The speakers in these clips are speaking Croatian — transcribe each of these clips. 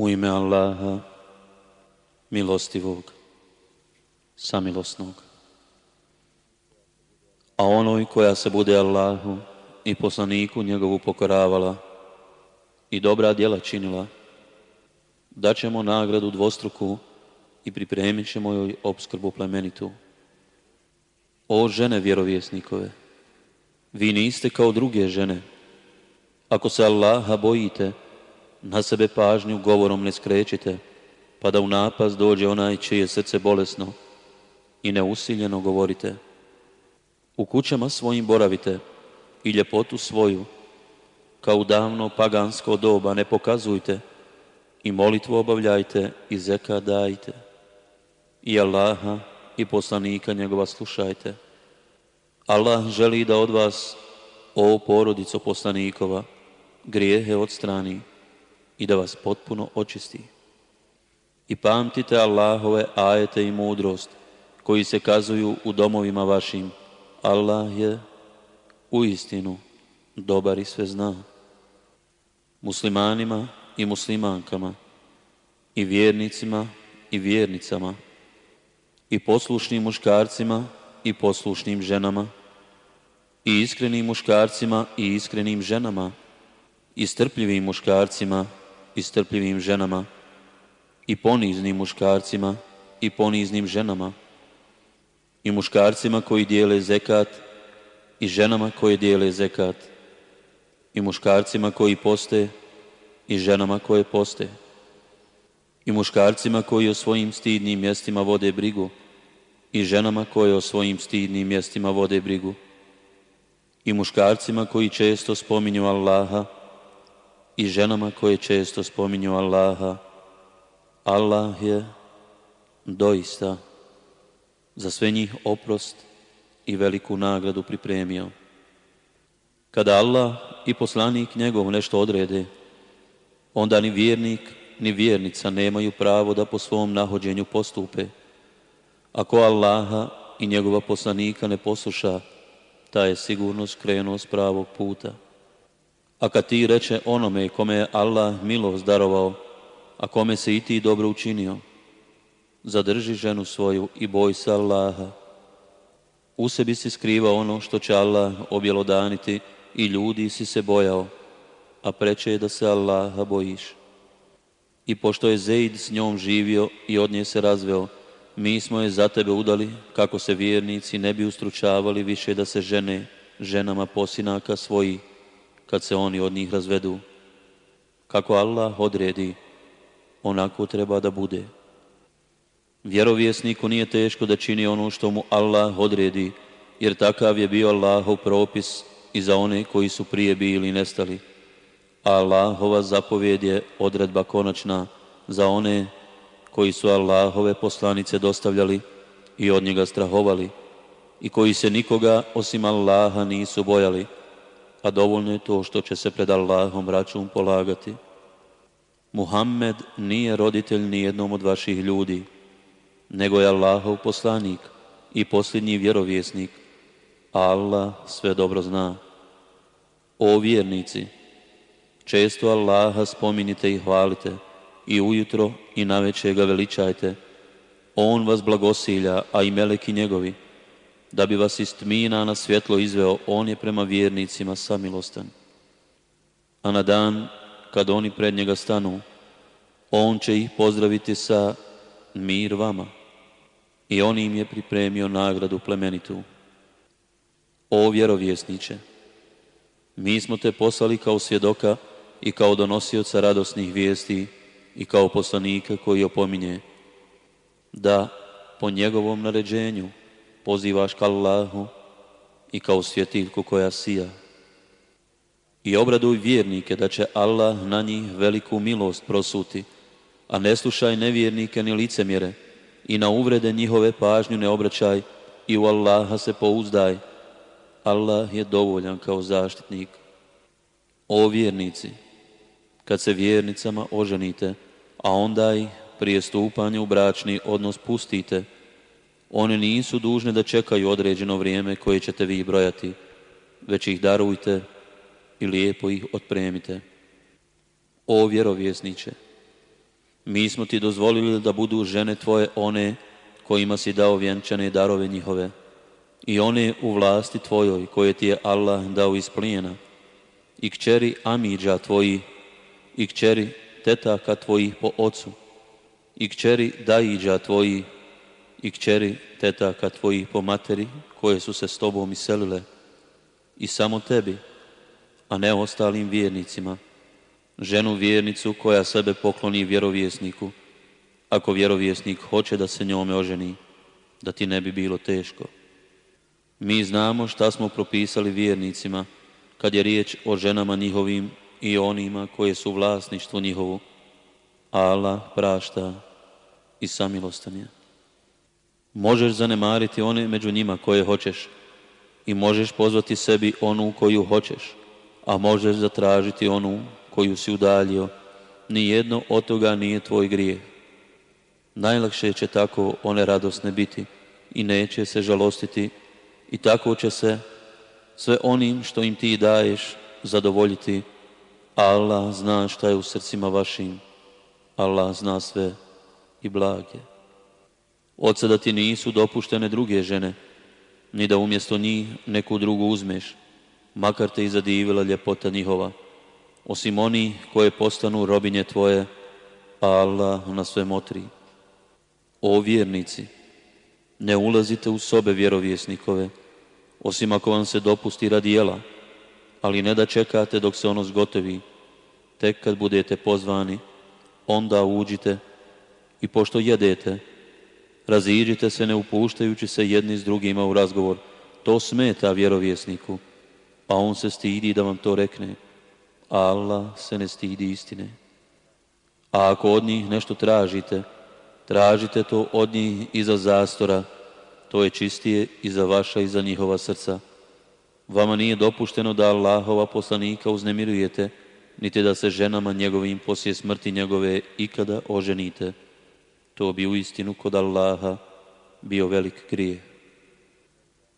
U ime Allaha, milostivog, samilosnog. A onoj koja se bude Allahu i poslaniku njegovu pokoravala i dobra djela činila, daćemo nagradu dvostruku i pripremit ćemo joj obskrbu plemenitu. O žene vjerovjesnikove, vi niste kao druge žene. Ako se Allaha bojite, na sebe pažnju govorom ne skrećite, pa da u napast dođe onaj čije srce bolesno i neusiljeno govorite. U kućama svojim boravite i ljepotu svoju, kao u davno pagansko doba ne pokazujte i molitvu obavljajte i zeka dajte. I Allaha i poslanika njegova slušajte. Allah želi da od vas, o porodico poslanikova, grijehe odstrani i da vas potpuno očisti. I pamtite Allahove ajete i mudrost koji se kazuju u domovima vašim. Allah je u istinu dobar i sve zna. Muslimanima i muslimankama i vjernicima i vjernicama i poslušnim muškarcima i poslušnim ženama i iskrenim muškarcima i iskrenim ženama i strpljivim muškarcima i strpljivim ženama i poniznim muškarcima i poniznim ženama i muškarcima koji dijele zekat i ženama koje dijele zekat i muškarcima koji poste i ženama koje poste i muškarcima koji o svojim stidnim mjestima vode brigu i ženama koje o svojim stidnim mjestima vode brigu i muškarcima koji često spominju Allaha i ženama koje često spominju Allaha. Allah je doista za sve njih oprost i veliku nagradu pripremio. Kada Allah i poslanik njegov nešto odrede, onda ni vjernik ni vjernica nemaju pravo da po svom nahođenju postupe. Ako Allaha i njegova poslanika ne posluša, ta je sigurno skrenuo s pravog puta. A kad ti reče onome kome je Allah milost darovao, a kome se i ti dobro učinio, zadrži ženu svoju i boj se Allaha. U sebi si skrivao ono što će Allah objelodaniti i ljudi si se bojao, a preče je da se Allaha bojiš. I pošto je Zeid s njom živio i od nje se razveo, mi smo je za tebe udali kako se vjernici ne bi ustručavali više da se žene ženama posinaka svoji kad se oni od njih razvedu. Kako Allah odredi, onako treba da bude. Vjerovjesniku nije teško da čini ono što mu Allah odredi, jer takav je bio Allahov propis i za one koji su prije bili nestali. Allahova zapovjed je odredba konačna za one koji su Allahove poslanice dostavljali i od njega strahovali i koji se nikoga osim Allaha nisu bojali, a dovoljno je to što će se pred Allahom račun polagati. Muhammed nije roditelj ni jednom od vaših ljudi, nego je Allahov poslanik i posljednji vjerovjesnik, Allah sve dobro zna. O vjernici, često Allaha spominite i hvalite, i ujutro i navečer ga veličajte. On vas blagosilja, a i meleki njegovi, da bi vas iz tmina na svjetlo izveo, on je prema vjernicima samilostan. A na dan kad oni pred njega stanu, on će ih pozdraviti sa mir vama i on im je pripremio nagradu plemenitu. O vjerovjesniče, mi smo te poslali kao svjedoka i kao donosioca radosnih vijesti i kao poslanika koji opominje da po njegovom naređenju pozivaš ka Allahu i kao svjetiljku koja sija. I obraduj vjernike da će Allah na njih veliku milost prosuti, a ne slušaj nevjernike ni licemjere i na uvrede njihove pažnju ne obraćaj i u Allaha se pouzdaj. Allah je dovoljan kao zaštitnik. O vjernici, kad se vjernicama oženite, a onda ih prije stupanja u bračni odnos pustite, one nisu dužne da čekaju određeno vrijeme koje ćete vi brojati, već ih darujte i lijepo ih otpremite. O vjerovjesniče, Mi smo ti dozvolili da budu žene tvoje one kojima si dao vjenčane darove njihove i one u vlasti tvojoj koje ti je Allah dao iz plijena i kćeri Amidža tvoji i kćeri tetaka tvojih po ocu i kćeri Dajiđa tvoji i kćeri tetaka tvojih po materi koje su se s tobom iselile i samo tebi, a ne ostalim vjernicima, ženu vjernicu koja sebe pokloni vjerovjesniku, ako vjerovjesnik hoće da se njome oženi, da ti ne bi bilo teško. Mi znamo šta smo propisali vjernicima kad je riječ o ženama njihovim i onima koje su vlasništvo njihovu. Allah prašta i samilostan je. Možeš zanemariti one među njima koje hoćeš i možeš pozvati sebi onu koju hoćeš, a možeš zatražiti onu koju si udaljio. Nijedno od toga nije tvoj grije. Najlakše će tako one radosne biti i neće se žalostiti i tako će se sve onim što im ti daješ zadovoljiti. Allah zna šta je u srcima vašim. Allah zna sve i blage. Od sada ti nisu dopuštene druge žene, ni da umjesto njih neku drugu uzmeš, makar te i zadivila ljepota njihova, osim oni koje postanu robinje tvoje, a Allah na sve motri. O vjernici, ne ulazite u sobe vjerovjesnikove, osim ako vam se dopusti radi jela, ali ne da čekate dok se ono zgotovi, tek kad budete pozvani, onda uđite i pošto jedete, raziđite se ne upuštajući se jedni s drugima u razgovor. To smeta vjerovjesniku, a on se stidi da vam to rekne. Allah se ne stidi istine. A ako od njih nešto tražite, tražite to od njih iza zastora, to je čistije i za vaša i za njihova srca. Vama nije dopušteno da Allahova poslanika uznemirujete, niti da se ženama njegovim poslije smrti njegove ikada oženite. To bi u istinu kod Allaha bio velik grije.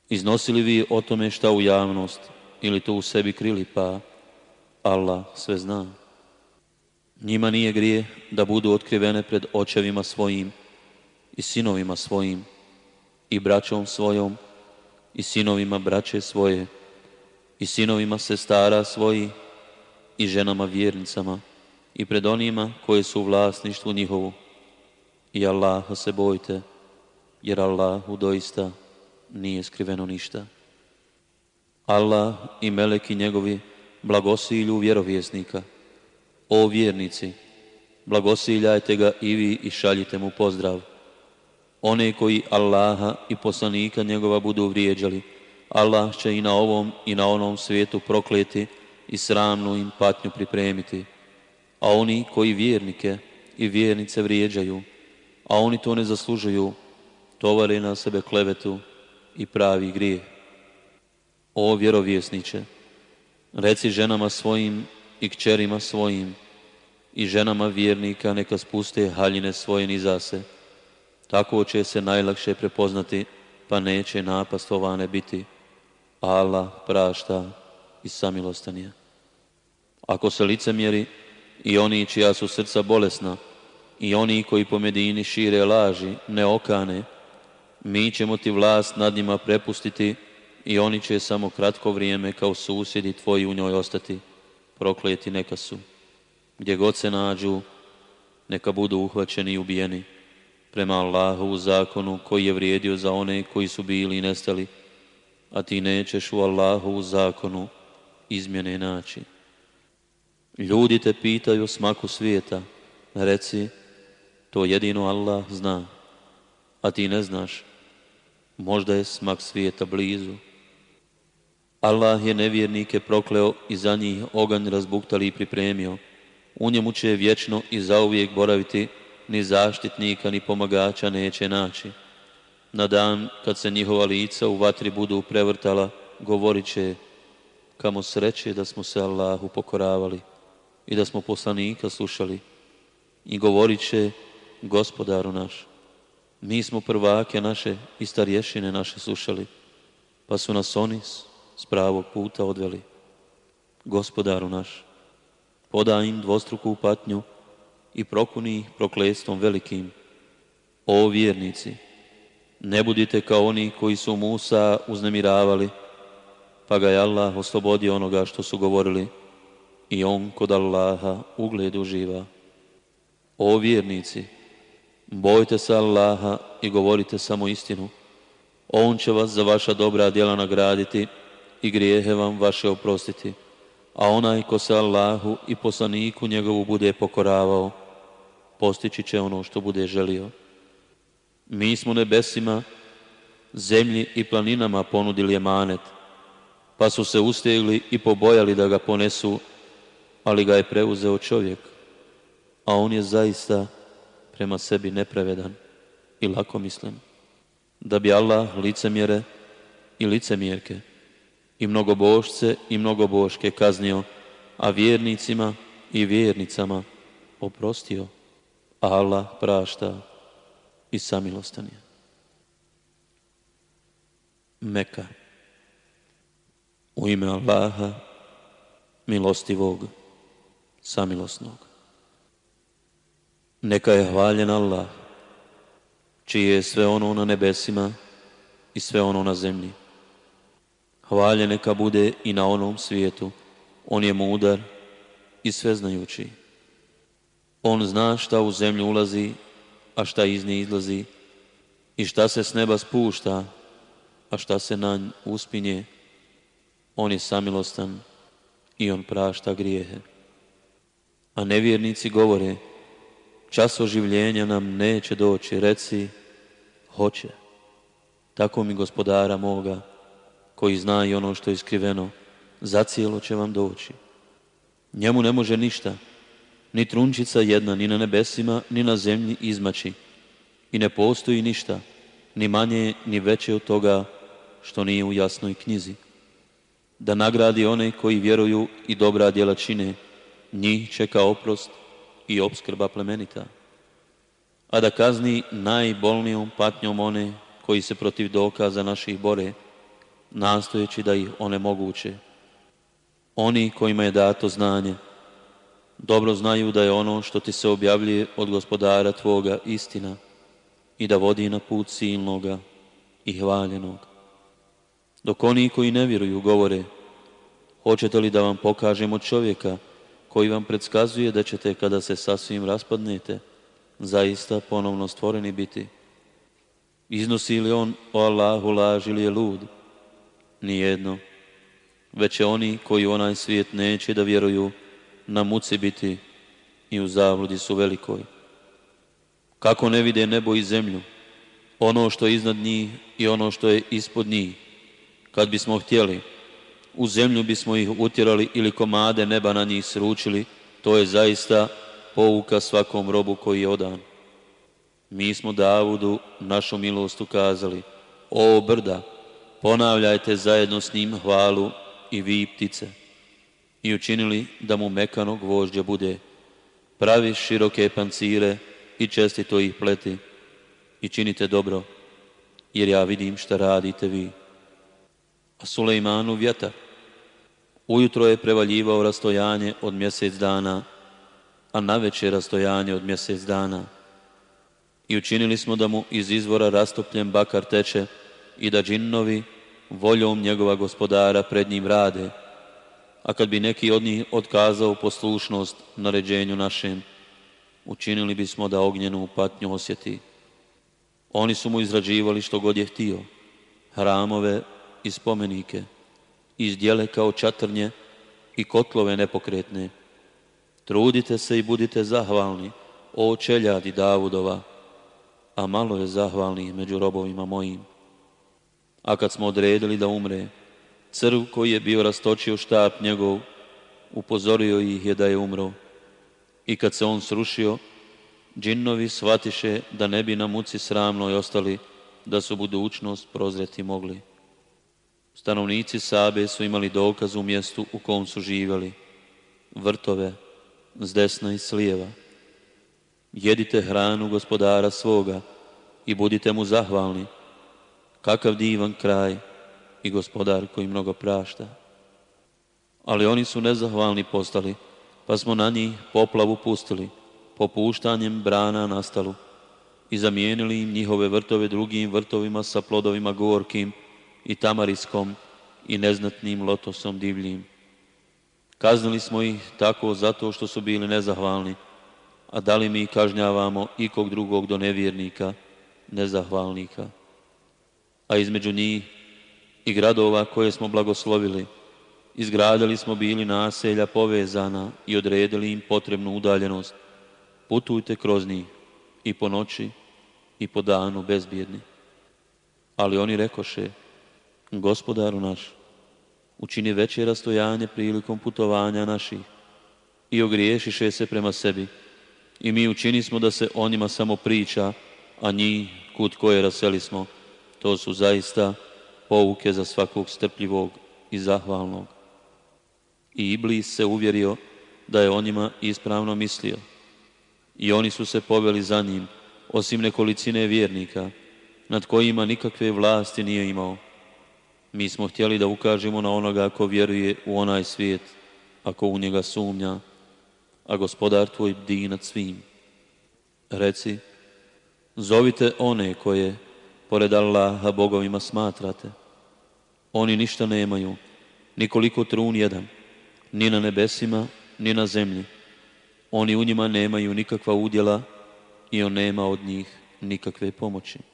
Iznosili vi o tome šta u javnost ili to u sebi krili, pa Allah sve zna. Njima nije grije da budu otkrivene pred očevima svojim i sinovima svojim i braćom svojom i sinovima braće svoje i sinovima sestara svoji i ženama vjernicama i pred onima koje su u vlasništvu njihovu. I Allaha se bojte, jer Allahu doista nije skriveno ništa. Allah i meleki njegovi blagosilju vjerovjesnika. O vjernici, blagosiljajte ga i vi i šaljite mu pozdrav. One koji Allaha i poslanika njegova budu vrijeđali, Allah će i na ovom i na onom svijetu prokleti i sramnu im patnju pripremiti. A oni koji vjernike i vjernice vrijeđaju, a oni to ne zaslužuju, tovare na sebe klevetu i pravi grije. O vjerovjesniče, reci ženama svojim i kćerima svojim i ženama vjernika neka spuste haljine svoje niza se. Tako će se najlakše prepoznati, pa neće napastovane biti. Allah prašta i samilostan je. Ako se licemjeri i oni čija su srca bolesna i oni koji po Medini šire laži, ne okane, mi ćemo ti vlast nad njima prepustiti i oni će samo kratko vrijeme kao susjedi tvoji u njoj ostati. Prokleti neka su. Gdje god se nađu, neka budu uhvaćeni i ubijeni. Prema Allahu u zakonu koji je vrijedio za one koji su bili i nestali, a ti nećeš u Allahu u zakonu izmjene naći. Ljudi te pitaju smaku svijeta, reci, to jedino Allah zna, a ti ne znaš, možda je smak svijeta blizu. Allah je nevjernike prokleo i za njih oganj razbuktali i pripremio. U njemu će vječno i zauvijek boraviti, ni zaštitnika, ni pomagača neće naći. Na dan kad se njihova lica u vatri budu prevrtala, govorit će, kamo sreće da smo se Allahu pokoravali i da smo poslanika slušali i govorit će gospodaru naš. Mi smo prvake naše i starješine naše slušali, pa su nas oni s pravog puta odveli. Gospodaru naš, podaj im dvostruku patnju i prokuni ih prokletstvom velikim. O vjernici, ne budite kao oni koji su Musa uznemiravali, pa ga je Allah oslobodio onoga što su govorili i on kod Allaha ugled uživa. O vjernici, bojte se Allaha i govorite samo istinu. On će vas za vaša dobra djela nagraditi i grijehe vam vaše oprostiti. A onaj ko se Allahu i poslaniku njegovu bude pokoravao, postići će ono što bude želio. Mi smo nebesima, zemlji i planinama ponudili emanet, pa su se ustegli i pobojali da ga ponesu, ali ga je preuzeo čovjek, a on je zaista prema sebi neprevedan i lako mislim, da bi Allah licemjere i licemjerke i mnogobošce i mnogoboške kaznio, a vjernicima i vjernicama oprostio. Allah prašta i samilostan je. Meka. U ime Allaha, milostivog, samilosnog. Neka je hvaljen Allah, čije je sve ono na nebesima i sve ono na zemlji. Hvaljen neka bude i na onom svijetu. On je mudar i sveznajući. On zna šta u zemlju ulazi, a šta iz nje izlazi, i šta se s neba spušta, a šta se na nj uspinje. On je samilostan i on prašta grijehe. A nevjernici govore, čas oživljenja nam neće doći, reci, hoće. Tako mi gospodara moga, koji zna i ono što je skriveno, zacijelo će vam doći. Njemu ne može ništa, ni trunčica jedna, ni na nebesima, ni na zemlji izmaći. I ne postoji ništa, ni manje, ni veće od toga što nije u jasnoj knjizi. Da nagradi one koji vjeruju i dobra djela čine, njih čeka oprost i obskrba plemenita. A da kazni najbolnijom patnjom one koji se protiv dokaza naših bore, nastojeći da ih one moguće. Oni kojima je dato znanje, dobro znaju da je ono što ti se objavljuje od gospodara tvoga istina i da vodi na put silnoga i hvaljenog. Dok oni koji ne vjeruju govore, hoćete li da vam pokažemo čovjeka koji vam predskazuje da ćete kada se sasvim raspadnete, zaista ponovno stvoreni biti? Iznosi li on o Allahu laž ili je lud? Nijedno. Već je oni koji onaj svijet neće da vjeruju, na muci biti i u zabludi su velikoj. Kako ne vide nebo i zemlju, ono što je iznad njih i ono što je ispod njih. Kad bismo htjeli, u zemlju bismo ih utjerali ili komade neba na njih sručili, to je zaista pouka svakom robu koji je odan. Mi smo Davudu našu milost ukazali, o brda, ponavljajte zajedno s njim hvalu i vi ptice i učinili da mu mekanog vožđa bude. Pravi široke pancire i čestito ih pleti i činite dobro, jer ja vidim šta radite vi. A Sulejmanu vjetar. Ujutro je prevaljivao rastojanje od mjesec dana, a navečer rastojanje od mjesec dana. I učinili smo da mu iz izvora rastopljen bakar teče i da džinnovi voljom njegova gospodara pred njim rade, a kad bi neki od njih otkazao poslušnost naređenju našem, učinili bismo da ognjenu patnju osjeti. Oni su mu izrađivali što god je htio, hramove i spomenike, izdjele kao čatrnje i kotlove nepokretne. Trudite se i budite zahvalni, o čeljadi Davudova, a malo je zahvalni među robovima mojim. A kad smo odredili da umre, Crv koji je bio rastočio štap njegov, upozorio ih je da je umro. I kad se on srušio, džinnovi shvatiše da ne bi na muci sramnoj ostali, da su budućnost prozreti mogli. Stanovnici Sabe su imali dokaz u mjestu u kom su živjeli. Vrtove, s desna i s lijeva. Jedite hranu gospodara svoga i budite mu zahvalni. Kakav divan kraj, i gospodar koji mnogo prašta. Ali oni su nezahvalni postali, pa smo na njih poplavu pustili, popuštanjem brana nastalu i zamijenili im njihove vrtove drugim vrtovima sa plodovima gorkim i tamariskom i neznatnim lotosom divljim. Kaznili smo ih tako zato što su bili nezahvalni, a da li mi kažnjavamo ikog drugog do nevjernika, nezahvalnika. A između njih i gradova koje smo blagoslovili, izgradili smo bili naselja povezana i odredili im potrebnu udaljenost. Putujte kroz njih i po noći i po danu bezbjedni. Ali oni rekoše, gospodaru naš, učini veće rastojanje prilikom putovanja naših i ogriješiše se prema sebi. I mi učini smo da se o njima samo priča, a njih, kut koje raseli smo, to su zaista pouke za svakog strpljivog i zahvalnog. I Iblis se uvjerio da je o njima ispravno mislio. I oni su se poveli za njim, osim nekolicine vjernika, nad kojima nikakve vlasti nije imao. Mi smo htjeli da ukažemo na onoga ko vjeruje u onaj svijet, ako u njega sumnja, a gospodar tvoj bdi nad svim. Reci, zovite one koje, pored Allaha, bogovima smatrate. Oni ništa nemaju, nikoliko trun jedan, ni na nebesima, ni na zemlji. Oni u njima nemaju nikakva udjela i on nema od njih nikakve pomoći.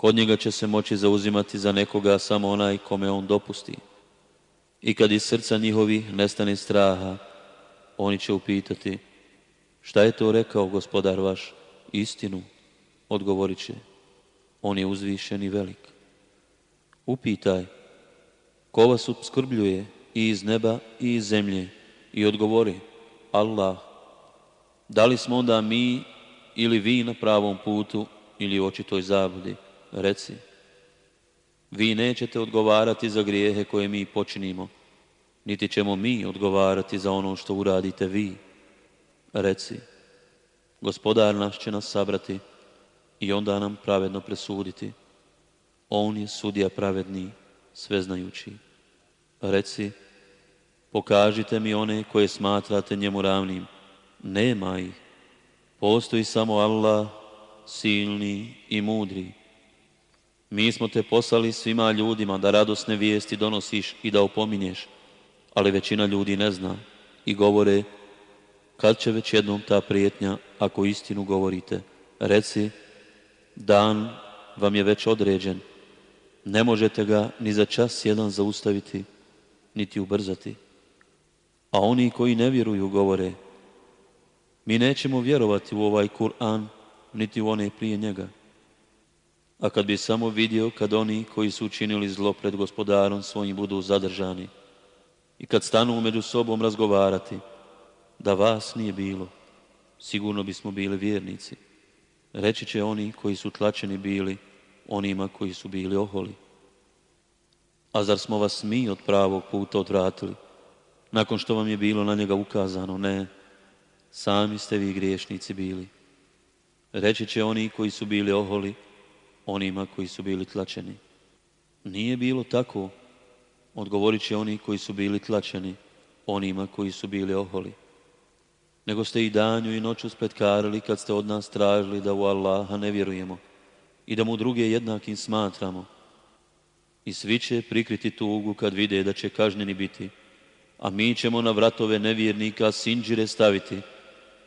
Kod njega će se moći zauzimati za nekoga samo onaj kome on dopusti. I kad iz srca njihovi nestane straha, oni će upitati šta je to rekao gospodar vaš? Istinu, odgovorit će. On je uzvišen i velik. Upitaj, ko vas upskrbljuje i iz neba i iz zemlje i odgovori, Allah. Da li smo onda mi ili vi na pravom putu ili u očitoj zabudi? Reci, vi nećete odgovarati za grijehe koje mi počinimo, niti ćemo mi odgovarati za ono što uradite vi. Reci, gospodar naš će nas sabrati i onda nam pravedno presuditi. On je sudija pravedni, sveznajući. Reci, pokažite mi one koje smatrate njemu ravnim. Nema ih. Postoji samo Allah, silni i mudri. Mi smo te poslali svima ljudima da radosne vijesti donosiš i da opominješ, ali većina ljudi ne zna i govore kad će već jednom ta prijetnja ako istinu govorite. Reci, dan vam je već određen, ne možete ga ni za čas jedan zaustaviti, niti ubrzati. A oni koji ne vjeruju govore, mi nećemo vjerovati u ovaj Kur'an, niti u one prije njega. A kad bi samo vidio kad oni koji su učinili zlo pred gospodarom svojim budu zadržani i kad stanu među sobom razgovarati, da vas nije bilo, sigurno bismo bili vjernici. Reći će oni koji su tlačeni bili onima koji su bili oholi. A zar smo vas mi od pravog puta odvratili, nakon što vam je bilo na njega ukazano? Ne, sami ste vi griješnici bili. Reći će oni koji su bili oholi, onima koji su bili tlačeni. Nije bilo tako, odgovorit će oni koji su bili tlačeni, onima koji su bili oholi. Nego ste i danju i noću spletkarili kad ste od nas tražili da u Allaha ne vjerujemo i da mu druge jednakim smatramo. I svi će prikriti tugu kad vide da će kažnjeni biti, a mi ćemo na vratove nevjernika sinđire staviti,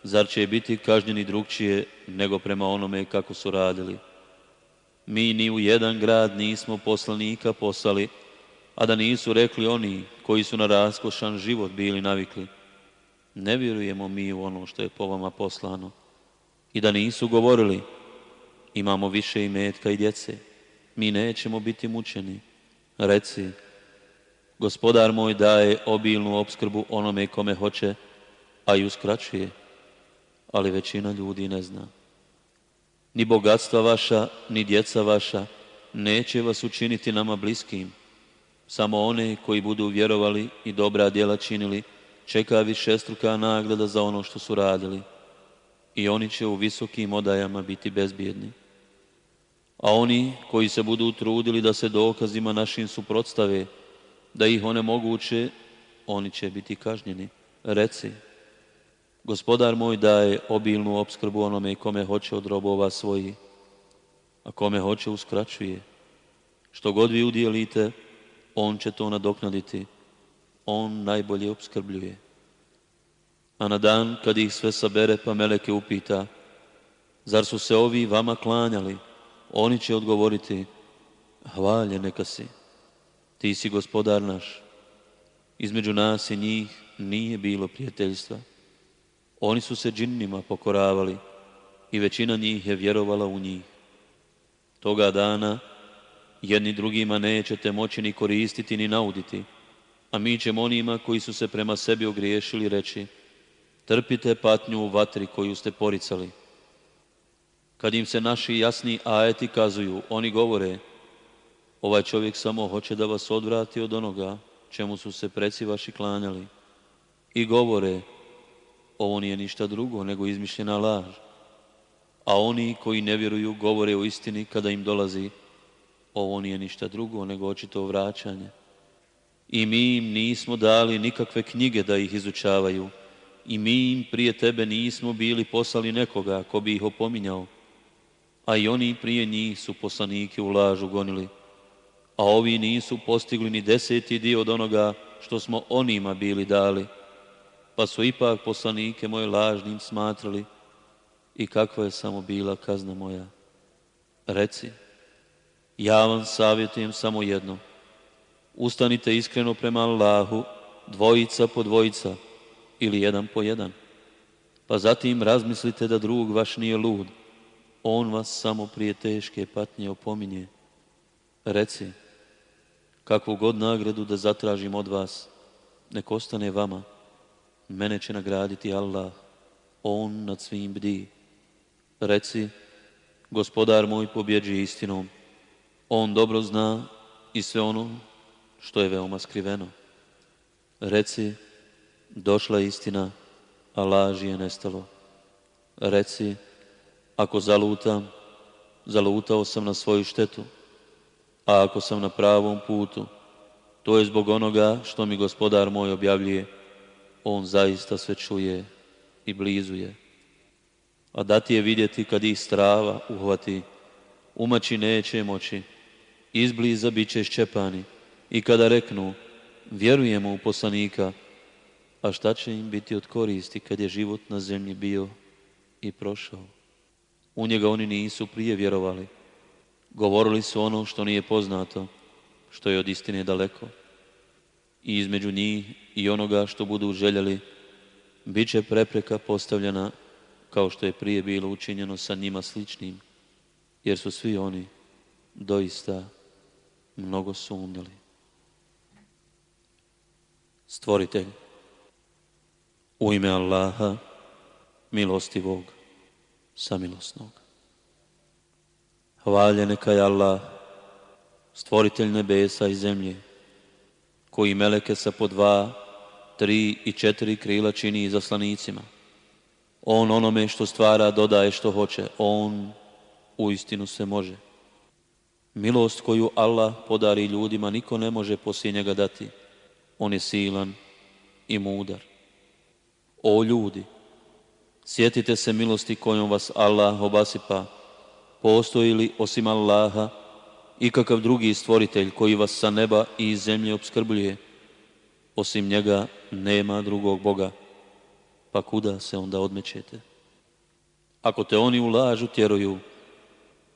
zar će biti kažnjeni drugčije nego prema onome kako su radili. Mi ni u jedan grad nismo poslanika poslali, a da nisu rekli oni koji su na raskošan život bili navikli. Ne vjerujemo mi u ono što je po vama poslano. I da nisu govorili, imamo više imetka i djece, mi nećemo biti mučeni. Reci, gospodar moj daje obilnu obskrbu onome kome hoće, a i uskraćuje, ali većina ljudi ne zna ni bogatstva vaša, ni djeca vaša neće vas učiniti nama bliskim. Samo one koji budu vjerovali i dobra djela činili, čeka višestruka nagrada za ono što su radili. I oni će u visokim odajama biti bezbjedni. A oni koji se budu trudili da se dokazima našim suprotstave, da ih one moguće, oni će biti kažnjeni. Reci, Gospodar moj daje obilnu obskrbu onome kome hoće od robova svoji, a kome hoće uskraćuje. Što god vi udjelite, on će to nadoknaditi. On najbolje obskrbljuje. A na dan kad ih sve sabere pa meleke upita, zar su se ovi vama klanjali? Oni će odgovoriti, hvalje neka si, ti si gospodar naš. Između nas i njih nije bilo prijateljstva. Oni su se džinnima pokoravali i većina njih je vjerovala u njih. Toga dana jedni drugima nećete moći ni koristiti ni nauditi, a mi ćemo onima koji su se prema sebi ogriješili reći, trpite patnju u vatri koju ste poricali. Kad im se naši jasni ajeti kazuju, oni govore, ovaj čovjek samo hoće da vas odvrati od onoga čemu su se preci vaši klanjali. I govore, ovo nije ništa drugo nego izmišljena laž. A oni koji ne vjeruju govore o istini kada im dolazi, ovo nije ništa drugo nego očito vraćanje. I mi im nismo dali nikakve knjige da ih izučavaju. I mi im prije tebe nismo bili poslali nekoga ko bi ih opominjao. A i oni prije njih su poslanike u lažu gonili. A ovi nisu postigli ni deseti dio od onoga što smo onima bili dali. Pa su ipak poslanike moje lažnim smatrali i kakva je samo bila kazna moja. Reci, ja vam savjetujem samo jedno. Ustanite iskreno prema Allahu, dvojica po dvojica ili jedan po jedan. Pa zatim razmislite da drug vaš nije lud. On vas samo prije teške patnje opominje. Reci, kakvu god nagradu da zatražim od vas, nek ostane vama. Mene će nagraditi Allah, On nad svim bdi. Reci, gospodar moj pobjeđi istinom, on dobro zna i sve ono što je veoma skriveno. Reci, došla je istina, a laž je nestalo. Reci, ako zalutam, zalutao sam na svoju štetu, a ako sam na pravom putu, to je zbog onoga što mi gospodar moj objavljuje. On zaista sve čuje i blizuje. A da ti je vidjeti kad ih strava uhvati, umaći neće moći, izbliza bit će ščepani i kada reknu vjerujemo u poslanika, a šta će im biti od koristi kad je život na zemlji bio i prošao? U njega oni nisu prije vjerovali. Govorili su ono što nije poznato, što je od istine daleko. I između njih i onoga što budu željeli, bit će prepreka postavljena kao što je prije bilo učinjeno sa njima sličnim, jer su svi oni doista mnogo su umjeli. Stvoritelj, u ime Allaha, milostivog, samilosnog. Hvalje neka je Allah, stvoritelj nebesa i zemlje, koji meleke sa po dva, tri i četiri krila čini izaslanicima. On onome što stvara dodaje što hoće, on u istinu se može. Milost koju Allah podari ljudima niko ne može poslije njega dati. On je silan i mudar. O ljudi, sjetite se milosti kojom vas Allah obasipa. Postoji li osim Allaha ikakav drugi stvoritelj koji vas sa neba i iz zemlje obskrbljuje? Osim njega nema drugog Boga. Pa kuda se onda odmećete? Ako te oni u lažu tjeruju,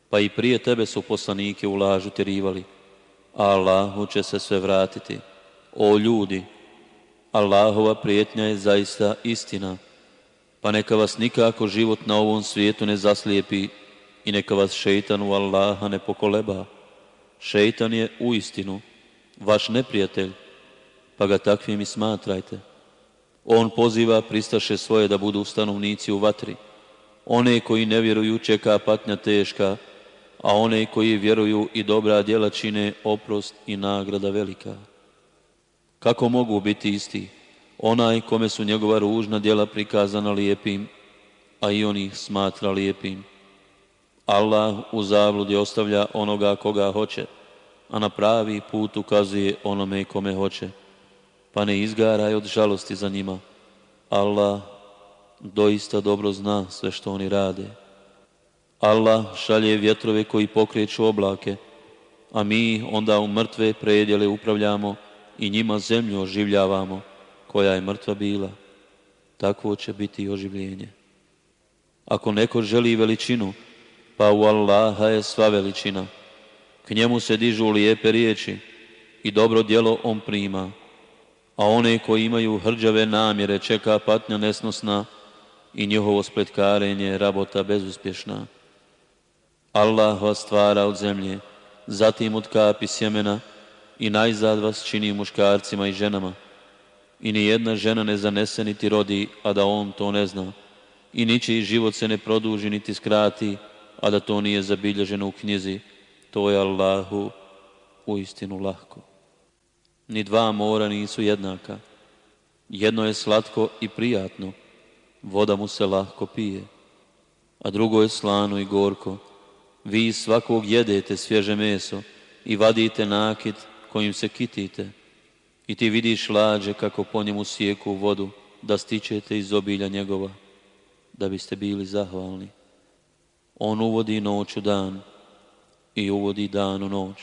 pa i prije tebe su poslanike u lažu tjerivali. Allahu će se sve vratiti. O ljudi, Allahova prijetnja je zaista istina, pa neka vas nikako život na ovom svijetu ne zaslijepi i neka vas šeitan u Allaha ne pokoleba. Šeitan je u istinu vaš neprijatelj, pa ga takvim i smatrajte. On poziva pristaše svoje da budu stanovnici u vatri. One koji ne vjeruju čeka patnja teška, a one koji vjeruju i dobra djela čine oprost i nagrada velika. Kako mogu biti isti? Onaj kome su njegova ružna djela prikazana lijepim, a i on ih smatra lijepim. Allah u zabludi ostavlja onoga koga hoće, a na pravi put ukazuje onome kome hoće. Pa ne izgaraj od žalosti za njima. Allah doista dobro zna sve što oni rade. Allah šalje vjetrove koji pokreću oblake, a mi onda u mrtve predjele upravljamo i njima zemlju oživljavamo, koja je mrtva bila. Takvo će biti i oživljenje. Ako neko želi veličinu, pa u Allaha je sva veličina. K njemu se dižu lijepe riječi i dobro djelo on prima. A one koji imaju hrđave namjere čeka patnja nesnosna i njihovo spletkarenje rabota bezuspješna. Allah vas stvara od zemlje, zatim od kapi sjemena i najzad vas čini muškarcima i ženama. I ni jedna žena ne zanese niti rodi, a da on to ne zna. I ničiji život se ne produži niti skrati, a da to nije zabilježeno u knjizi. To je Allahu u istinu lahko. Ni dva mora nisu jednaka. Jedno je slatko i prijatno, voda mu se lahko pije, a drugo je slano i gorko. Vi svakog jedete svježe meso i vadite nakit kojim se kitite i ti vidiš lađe kako po njemu sijeku vodu da stičete iz obilja njegova, da biste bili zahvalni. On uvodi noć u dan i uvodi dan u noć.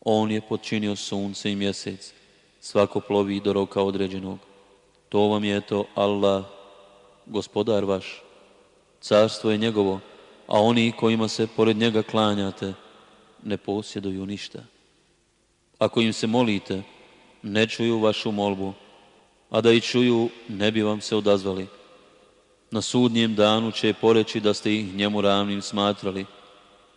On je počinio sunce i mjesec, svako plovi do roka određenog. To vam je to Allah, gospodar vaš. Carstvo je njegovo, a oni kojima se pored njega klanjate, ne posjeduju ništa. Ako im se molite, ne čuju vašu molbu, a da i čuju, ne bi vam se odazvali. Na sudnjem danu će poreći da ste ih njemu ravnim smatrali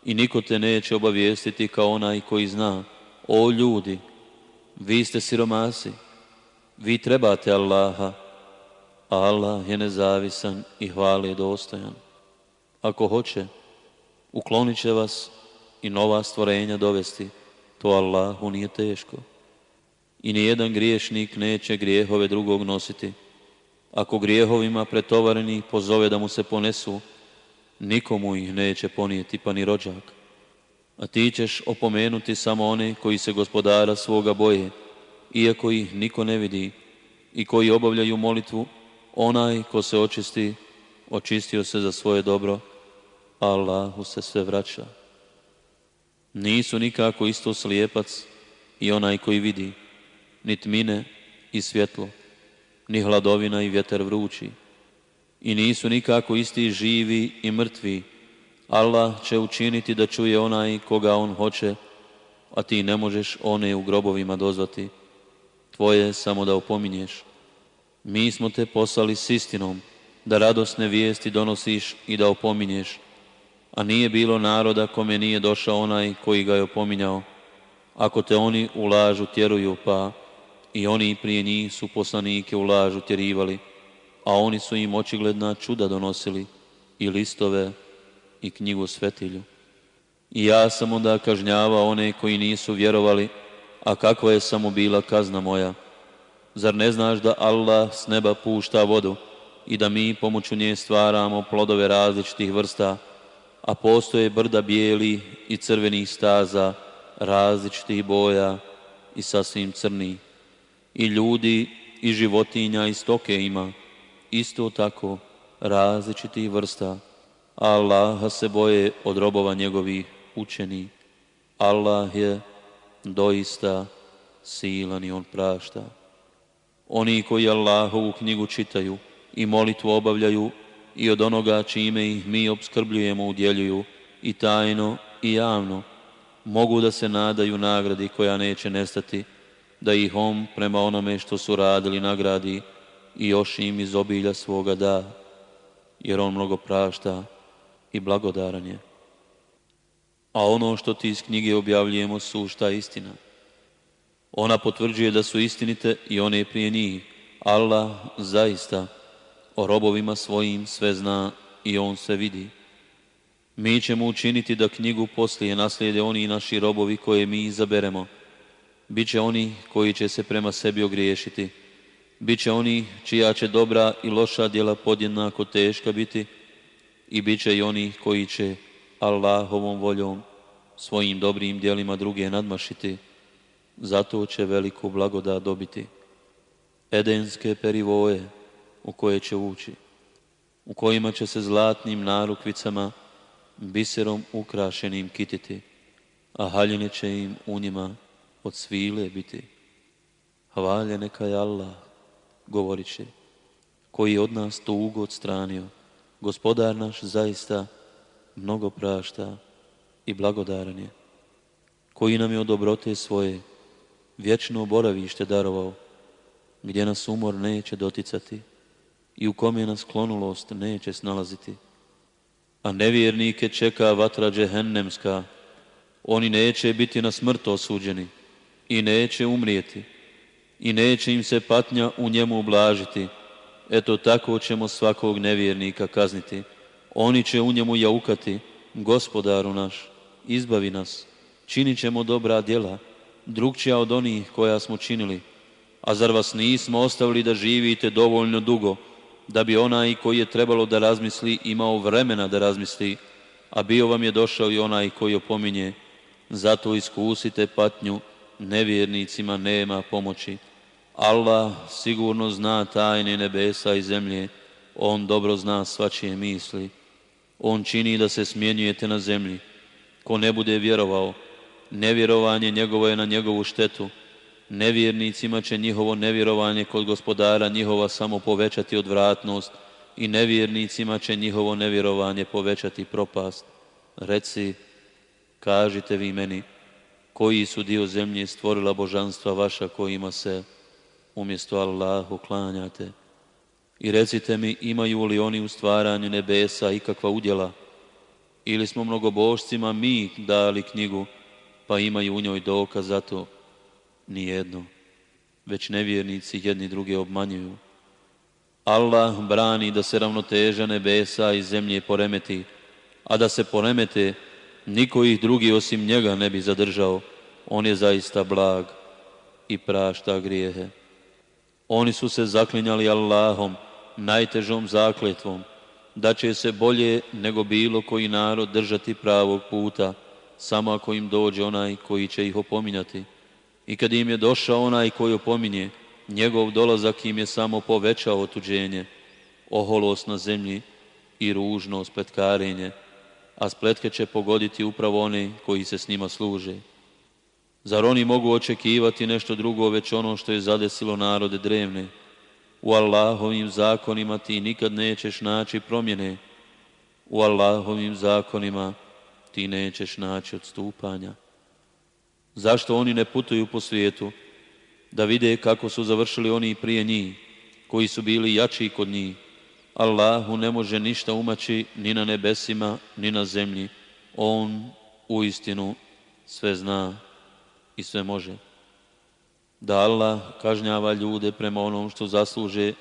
i niko te neće obavijestiti kao onaj koji zna. O ljudi, vi ste siromasi, vi trebate Allaha, a Allah je nezavisan i hvali dostojan. Ako hoće, uklonit će vas i nova stvorenja dovesti, to Allahu nije teško. I nijedan griješnik neće grijehove drugog nositi. Ako grijehovima pretovareni pozove da mu se ponesu, nikomu ih neće ponijeti pa ni rođak. A ti ćeš opomenuti samo one koji se gospodara svoga boje, iako ih niko ne vidi i koji obavljaju molitvu, onaj ko se očisti, očistio se za svoje dobro, Allahu se sve vraća. Nisu nikako isto slijepac i onaj koji vidi, ni tmine i svjetlo, ni hladovina i vjetar vrući. I nisu nikako isti živi i mrtvi. Allah će učiniti da čuje onaj koga on hoće, a ti ne možeš one u grobovima dozvati. Tvoje je samo da opominješ. Mi smo te poslali s istinom, da radosne vijesti donosiš i da opominješ a nije bilo naroda kome nije došao onaj koji ga je opominjao. Ako te oni u lažu tjeruju, pa i oni prije njih su poslanike u lažu tjerivali, a oni su im očigledna čuda donosili, i listove, i knjigu svetilju. I ja sam onda kažnjavao one koji nisu vjerovali, a kakva je samo bila kazna moja. Zar ne znaš da Allah s neba pušta vodu i da mi pomoću nje stvaramo plodove različitih vrsta, a postoje brda bijeli i crvenih staza, različitih boja i sasvim crni. I ljudi i životinja i stoke ima, isto tako različitih vrsta. Allaha se boje od robova njegovih učeni. Allah je doista silan i on prašta. Oni koji Allahovu knjigu čitaju i molitvu obavljaju i od onoga čime ih mi obskrbljujemo udjeljuju i tajno i javno, mogu da se nadaju nagradi koja neće nestati, da ih on prema onome što su radili nagradi i još im iz obilja svoga da, jer on mnogo prašta i blagodaran je. A ono što ti iz knjige objavljujemo sušta istina. Ona potvrđuje da su istinite i one prije njih. Allah zaista o robovima svojim sve zna i on se vidi. Mi ćemo učiniti da knjigu poslije naslijede oni naši robovi koje mi izaberemo. Biće oni koji će se prema sebi ogriješiti. Biće oni čija će dobra i loša djela podjednako teška biti i bit će i oni koji će Allahovom voljom svojim dobrim djelima druge nadmašiti. Zato će veliku blagodat dobiti. Edenske perivoje, u koje će ući. u kojima će se zlatnim narukvicama biserom ukrašenim kititi, a haljine će im u njima od svile biti. Hvalje neka je Allah, govorit koji je od nas tugu odstranio. Gospodar naš zaista mnogo prašta i blagodaran je, koji nam je od dobrote svoje vječno boravište darovao, gdje nas umor neće doticati i u kome nas klonulost neće snalaziti. A nevjernike čeka vatra džehennemska, oni neće biti na smrt osuđeni i neće umrijeti i neće im se patnja u njemu ublažiti. Eto tako ćemo svakog nevjernika kazniti. Oni će u njemu jaukati, gospodaru naš, izbavi nas, činit ćemo dobra djela, drugčija od onih koja smo činili. A zar vas nismo ostavili da živite dovoljno dugo, da bi onaj koji je trebalo da razmisli imao vremena da razmisli, a bio vam je došao i onaj koji opominje. Zato iskusite patnju, nevjernicima nema pomoći. Allah sigurno zna tajne nebesa i zemlje, On dobro zna svačije misli. On čini da se smjenjujete na zemlji. Ko ne bude vjerovao, nevjerovanje njegovo je na njegovu štetu. Nevjernicima će njihovo nevjerovanje kod gospodara njihova samo povećati odvratnost i nevjernicima će njihovo nevjerovanje povećati propast. Reci, kažite vi meni, koji su dio zemlje stvorila božanstva vaša kojima se umjesto Allahu klanjate. I recite mi, imaju li oni u stvaranju nebesa ikakva udjela? Ili smo mnogobožcima mi dali knjigu, pa imaju u njoj dokaz za to? Nijedno, već nevjernici jedni druge obmanjuju. Allah brani da se ravnoteža nebesa i zemlje poremeti, a da se poremete, niko ih drugi osim njega ne bi zadržao. On je zaista blag i prašta grijehe. Oni su se zaklinjali Allahom, najtežom zakletvom, da će se bolje nego bilo koji narod držati pravog puta, samo ako im dođe onaj koji će ih opominjati. I kad im je došao onaj koji opominje, njegov dolazak im je samo povećao otuđenje, oholost na zemlji i ružno spletkarenje, a spletke će pogoditi upravo one koji se s njima služe. Zar oni mogu očekivati nešto drugo već ono što je zadesilo narode drevne? U Allahovim zakonima ti nikad nećeš naći promjene. U Allahovim zakonima ti nećeš naći odstupanja. Zašto oni ne putuju po svijetu da vide kako su završili oni prije njih, koji su bili jači kod njih? Allahu ne može ništa umaći ni na nebesima, ni na zemlji. On u istinu sve zna i sve može. Da Allah kažnjava ljude prema onom što zasluže,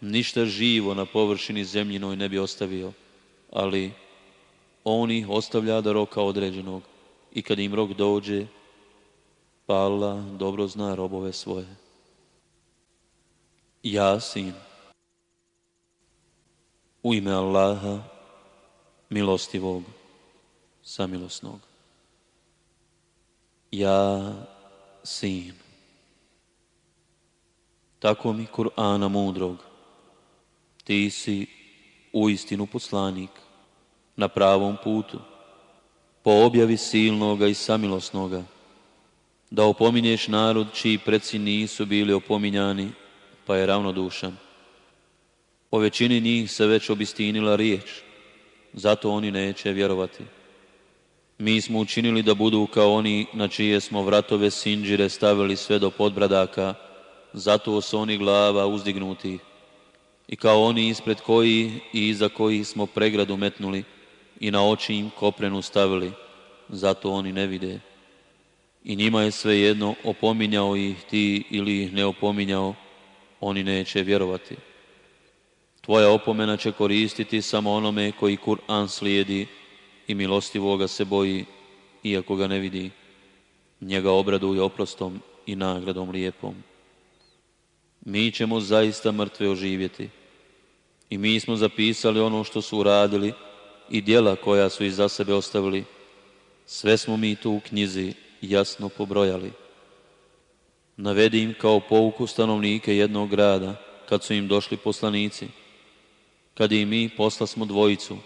ništa živo na površini zemljinoj ne bi ostavio, ali on ih ostavlja do roka određenog i kad im rok dođe, pa Allah dobro zna robove svoje. Jasin U ime Allaha, milostivog, samilosnog. Ja sin. Tako mi Kur'ana mudrog, ti si u istinu poslanik, na pravom putu, po objavi silnoga i samilosnoga, da opominješ narod čiji preci nisu bili opominjani, pa je ravnodušan. Po većini njih se već obistinila riječ, zato oni neće vjerovati. Mi smo učinili da budu kao oni na čije smo vratove sinđire stavili sve do podbradaka, zato su oni glava uzdignuti. I kao oni ispred koji i iza kojih smo pregradu metnuli i na oči im koprenu stavili, zato oni ne vide. I njima je svejedno opominjao ih ti ili ih ne opominjao, oni neće vjerovati. Tvoja opomena će koristiti samo onome koji Kur'an slijedi i milostivoga se boji, iako ga ne vidi. Njega obraduje oprostom i nagradom lijepom. Mi ćemo zaista mrtve oživjeti. I mi smo zapisali ono što su uradili i dijela koja su iza sebe ostavili. Sve smo mi tu u knjizi jasno pobrojali. Navedi im kao pouku stanovnike jednog grada, kad su im došli poslanici. Kad i mi posla smo dvojicu,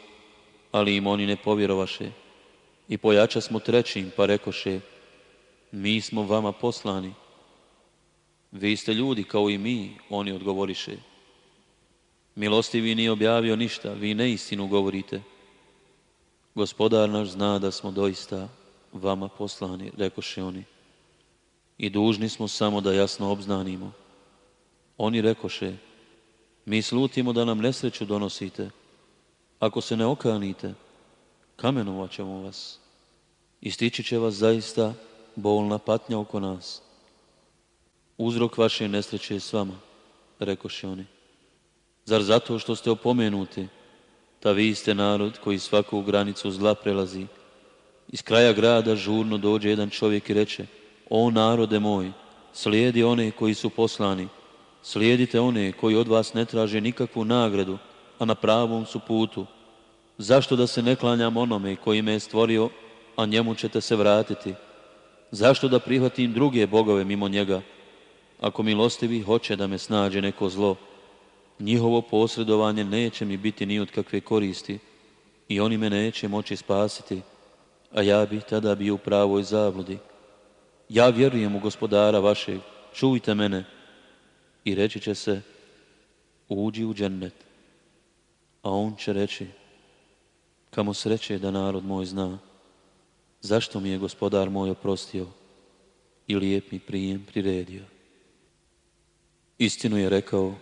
ali im oni ne povjerovaše. I pojača smo trećim, pa rekoše, mi smo vama poslani. Vi ste ljudi kao i mi, oni odgovoriše. Milostivi nije objavio ništa, vi neistinu govorite. Gospodar naš zna da smo doista vama poslani, rekoše oni. I dužni smo samo da jasno obznanimo. Oni rekoše, mi slutimo da nam nesreću donosite. Ako se ne okanite, kamenovat ćemo vas. Istići će vas zaista bolna patnja oko nas. Uzrok vaše nesreće je s vama, rekoše oni. Zar zato što ste opomenuti, ta vi ste narod koji svaku granicu zla prelazi. Iz kraja grada žurno dođe jedan čovjek i reče, o narode moj, slijedi one koji su poslani, slijedite one koji od vas ne traže nikakvu nagradu, a na pravom su putu. Zašto da se ne klanjam onome koji me je stvorio, a njemu ćete se vratiti? Zašto da prihvatim druge bogove mimo njega? Ako milostivi hoće da me snađe neko zlo, njihovo posredovanje neće mi biti ni od kakve koristi i oni me neće moći spasiti, a ja bi tada bio u pravoj zabludi. Ja vjerujem u gospodara vašeg, čujte mene i reći će se, uđi u džennet. A on će reći, kamo sreće da narod moj zna, zašto mi je gospodar moj oprostio i lijep mi prijem priredio. Istinu je rekao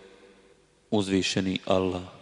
uzvišeni Allah.